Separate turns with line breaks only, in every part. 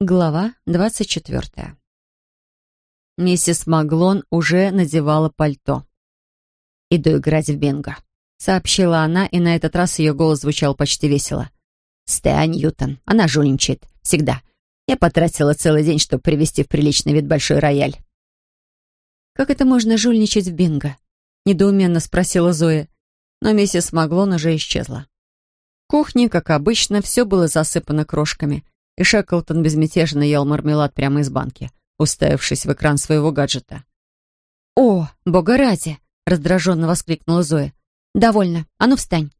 Глава двадцать четвертая. Миссис Маглон уже надевала пальто. «Иду играть в бинго», — сообщила она, и на этот раз ее голос звучал почти весело. «Стеа Ньютон. Она жульничает. Всегда. Я потратила целый день, чтобы привести в приличный вид большой рояль». «Как это можно жульничать в бинго?» — недоуменно спросила Зоя. Но миссис Маглон уже исчезла. В кухне, как обычно, все было засыпано крошками — и Шеклтон безмятежно ел мармелад прямо из банки, уставившись в экран своего гаджета. «О, бога ради!» — раздраженно воскликнула Зоя. «Довольно. А ну встань.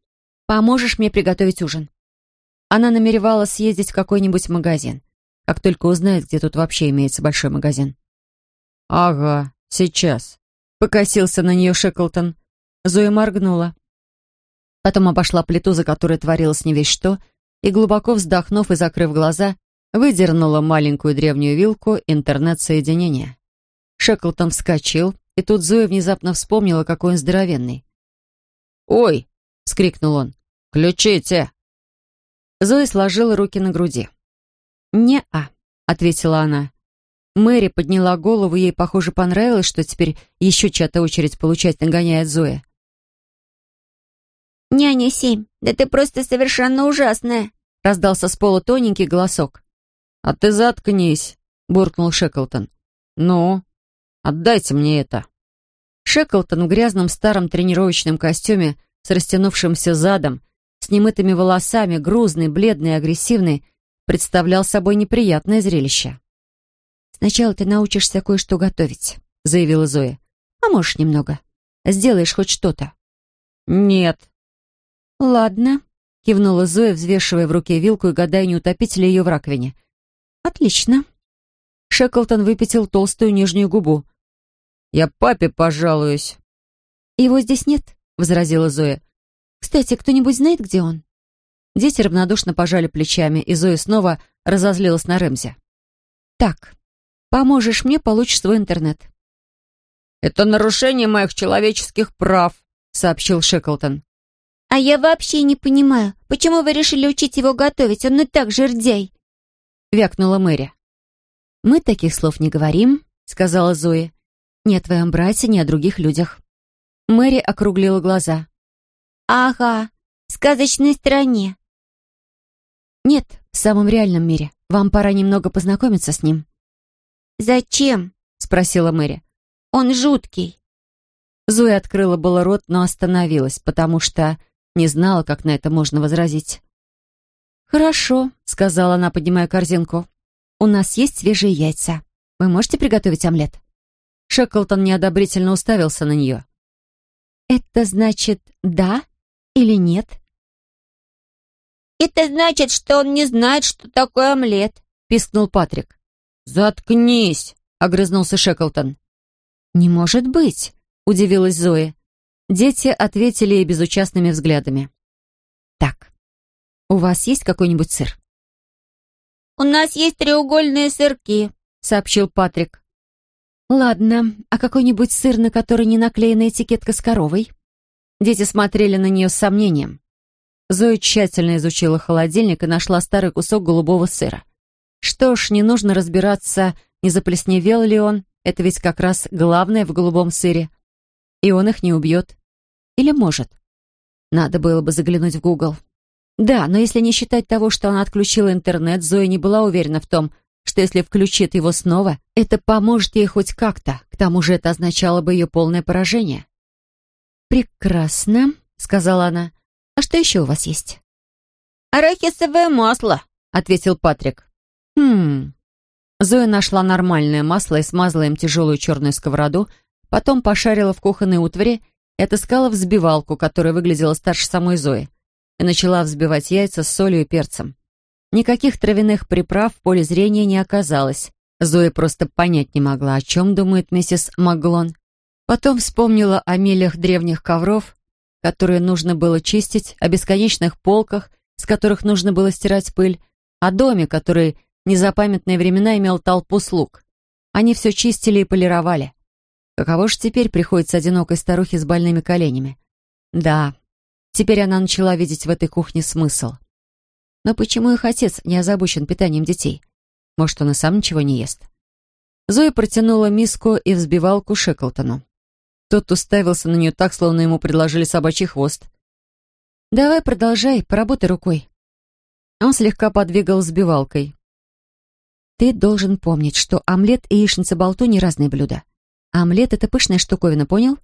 Поможешь мне приготовить ужин?» Она намеревалась съездить в какой-нибудь магазин, как только узнает, где тут вообще имеется большой магазин.
«Ага, сейчас», — покосился на нее Шеклтон. Зоя моргнула.
Потом обошла плиту, за которой творилось не весь что, и, глубоко вздохнув и закрыв глаза, выдернула маленькую древнюю вилку интернет-соединения. Шеклтон вскочил, и тут Зоя внезапно вспомнила, какой он здоровенный.
«Ой!» — вскрикнул он. «Ключите!»
Зоя сложила руки на груди. «Не-а», — ответила она. Мэри подняла голову, ей, похоже, понравилось, что теперь еще чья-то очередь получать нагоняет Зоя.
«Няня семь, да ты просто совершенно ужасная!»
раздался с пола тоненький голосок.
«А ты заткнись!» — буркнул Шеклтон. «Ну, отдайте мне это!»
Шеклтон в грязном старом тренировочном костюме с растянувшимся задом, с немытыми волосами, грузный, бледный агрессивный, представлял собой неприятное зрелище. «Сначала ты научишься кое-что готовить», — заявила Зоя. «Поможешь немного. Сделаешь хоть что-то».
«Нет»,
«Ладно», — кивнула Зоя, взвешивая в руке вилку и гадая, не утопить ли ее в раковине. «Отлично». Шеклтон выпятил толстую нижнюю губу.
«Я папе пожалуюсь».
«Его здесь нет», — возразила Зоя. «Кстати, кто-нибудь знает, где он?» Дети равнодушно пожали плечами, и Зоя снова разозлилась на Рэмзи. «Так, поможешь мне, получишь свой интернет».
«Это нарушение моих человеческих прав», — сообщил Шеклтон.
«А я вообще не понимаю, почему вы решили учить его готовить? Он и так жердяй!»
— вякнула Мэри. «Мы таких слов не говорим», — сказала Зоя. «Ни о твоем брате, ни о других людях». Мэри округлила глаза.
«Ага, в сказочной стране».
«Нет, в самом реальном мире. Вам пора немного познакомиться с ним».
«Зачем?» — спросила Мэри. «Он жуткий».
Зоя открыла было рот, но остановилась, потому что не знала, как на это можно возразить. «Хорошо», — сказала она, поднимая корзинку. «У нас есть свежие яйца. Вы можете приготовить омлет?» Шеклтон неодобрительно уставился на нее. «Это значит да или нет?»
«Это значит, что он не знает, что такое омлет», — пискнул Патрик.
«Заткнись!» — огрызнулся Шеклтон.
«Не может быть!» — удивилась Зоя. Дети ответили ей безучастными взглядами. «Так, у вас есть какой-нибудь сыр?»
«У нас есть треугольные сырки», — сообщил Патрик.
«Ладно, а какой-нибудь сыр, на который не наклеена этикетка с коровой?» Дети смотрели на нее с сомнением. Зоя тщательно изучила холодильник и нашла старый кусок голубого сыра. Что ж, не нужно разбираться, не заплесневел ли он, это ведь как раз главное в голубом сыре. И он их не убьет. Или может? Надо было бы заглянуть в Google. Да, но если не считать того, что она отключила интернет, Зоя не была уверена в том, что если включит его снова, это поможет ей хоть как-то. К тому же это означало бы ее полное поражение. «Прекрасно», — сказала она. «А что еще у вас есть?»
«Арахисовое масло», — ответил Патрик.
«Хм...» Зоя нашла нормальное масло и смазала им тяжелую черную сковороду, потом пошарила в кухонной утвари и отыскала взбивалку, которая выглядела старше самой Зои, и начала взбивать яйца с солью и перцем. Никаких травяных приправ в поле зрения не оказалось. Зоя просто понять не могла, о чем думает миссис Маглон. Потом вспомнила о милях древних ковров, которые нужно было чистить, о бесконечных полках, с которых нужно было стирать пыль, о доме, который незапамятные времена имел толпу слуг. Они все чистили и полировали. Каково же теперь приходится одинокой старухе с больными коленями? Да, теперь она начала видеть в этой кухне смысл. Но почему их отец не озабочен питанием детей? Может, он и сам ничего не ест. Зоя протянула миску и взбивалку Шеклтону. Тот уставился на нее так, словно ему предложили собачий хвост. «Давай продолжай, поработай рукой». Он слегка подвигал взбивалкой. «Ты должен помнить, что омлет и яичница-болтунья — разные блюда. Омлет — это пышная штуковина, понял?»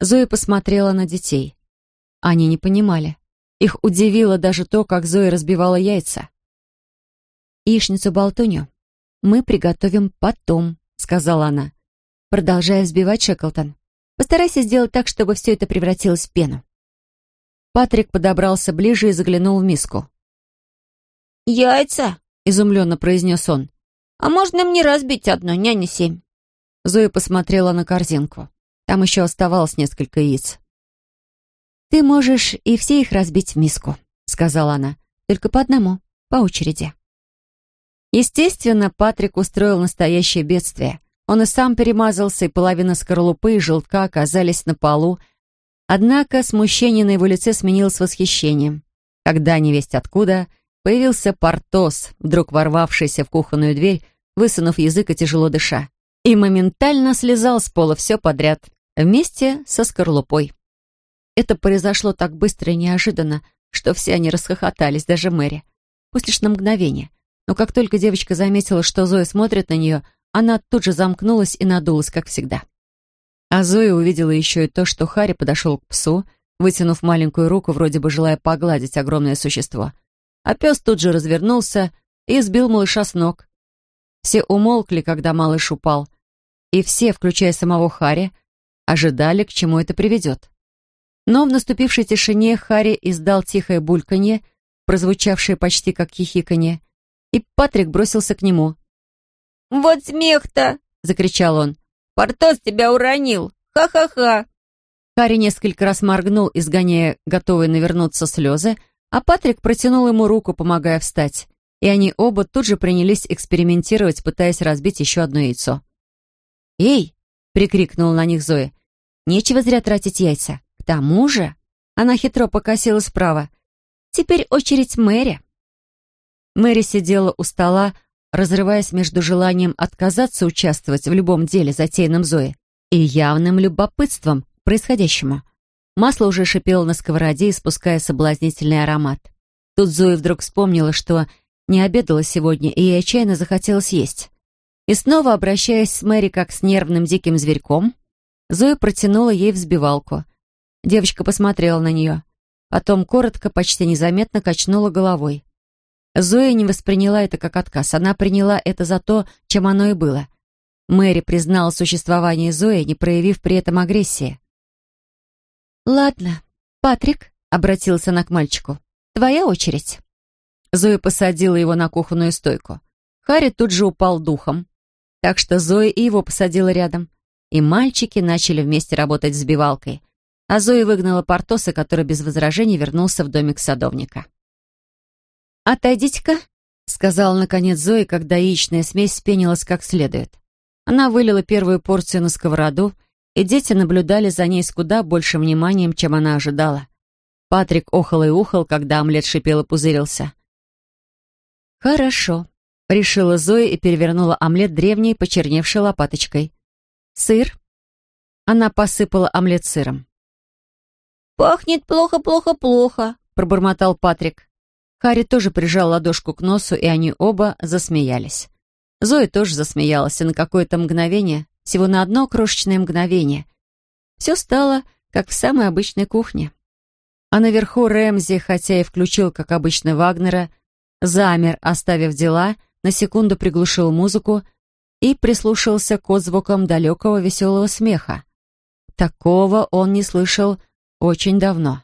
Зоя посмотрела на детей. Они не понимали. Их удивило даже то, как Зоя разбивала яйца. «Яичницу-болтунью мы приготовим потом», — сказала она. Продолжая взбивать Шеклтон. «Постарайся сделать так, чтобы все это превратилось в пену». Патрик подобрался ближе и заглянул в миску.
«Яйца?»
— изумленно произнес он.
«А можно мне разбить одно, няня семь?»
Зоя посмотрела на корзинку. Там еще оставалось несколько яиц.
«Ты можешь и все их разбить в миску», — сказала она. «Только по одному, по очереди».
Естественно, Патрик устроил настоящее бедствие. Он и сам перемазался, и половина скорлупы и желтка оказались на полу. Однако смущение на его лице сменилось восхищением. Когда, невесть откуда, появился Портос, вдруг ворвавшийся в кухонную дверь, высунув язык и тяжело дыша, и моментально слезал с пола все подряд, вместе со скорлупой. Это произошло так быстро и неожиданно, что все они расхохотались, даже Мэри. Пусть лишь на мгновение. Но как только девочка заметила, что Зоя смотрит на нее, она тут же замкнулась и надулась, как всегда. А Зоя увидела еще и то, что Харри подошел к псу, вытянув маленькую руку, вроде бы желая погладить огромное существо. А пес тут же развернулся и сбил малыша с ног. Все умолкли, когда малыш упал, и все, включая самого Харри, ожидали, к чему это приведет. Но в наступившей тишине Харри издал тихое бульканье, прозвучавшее почти как хихиканье, и Патрик бросился к нему.
«Вот смех-то!» — закричал он. «Портос тебя уронил! Ха-ха-ха!»
Харри несколько раз моргнул, изгоняя готовые навернуться слезы, а Патрик протянул ему руку, помогая встать. И они оба тут же принялись экспериментировать, пытаясь разбить еще одно яйцо. «Эй!» — прикрикнул на них Зоя. «Нечего зря тратить яйца тому же...» Она хитро покосилась вправо. «Теперь очередь Мэри». Мэри сидела у стола, разрываясь между желанием отказаться участвовать в любом деле, затеянном Зои, и явным любопытством к происходящему. Масло уже шипело на сковороде, испуская соблазнительный аромат. Тут Зоя вдруг вспомнила, что не обедала сегодня, и ей отчаянно захотелось есть. И снова, обращаясь с Мэри как с нервным диким зверьком, Зоя протянула ей взбивалку — Девочка посмотрела на нее. Потом коротко, почти незаметно качнула головой. Зоя не восприняла это как отказ. Она приняла это за то, чем оно и было. Мэри признала существование Зои, не проявив при этом агрессии.
«Ладно, Патрик», — обратился она к мальчику, — «твоя очередь».
Зоя посадила его на кухонную стойку. Харри тут же упал духом. Так что Зоя и его посадила рядом. И мальчики начали вместе работать с бивалкой а Зоя выгнала Портоса, который без возражений вернулся в домик садовника.
«Отойдите-ка», — сказала наконец Зоя, когда яичная смесь спенилась как следует.
Она вылила первую порцию на сковороду, и дети наблюдали за ней с куда большим вниманием, чем она ожидала. Патрик охал и ухал, когда омлет шипел и пузырился.
«Хорошо», —
решила Зоя и перевернула омлет древней, почерневшей лопаточкой. «Сыр?» Она посыпала омлет сыром.
«Пахнет плохо-плохо-плохо», —
пробормотал Патрик. Харри тоже прижал ладошку к носу, и они оба засмеялись. Зоя тоже засмеялась, и на какое-то мгновение, всего на одно крошечное мгновение, все стало, как в самой обычной кухне. А наверху Рэмзи, хотя и включил, как обычно, Вагнера, замер, оставив дела, на секунду приглушил музыку и прислушался к отзвукам далекого веселого смеха. Такого он не слышал очень давно.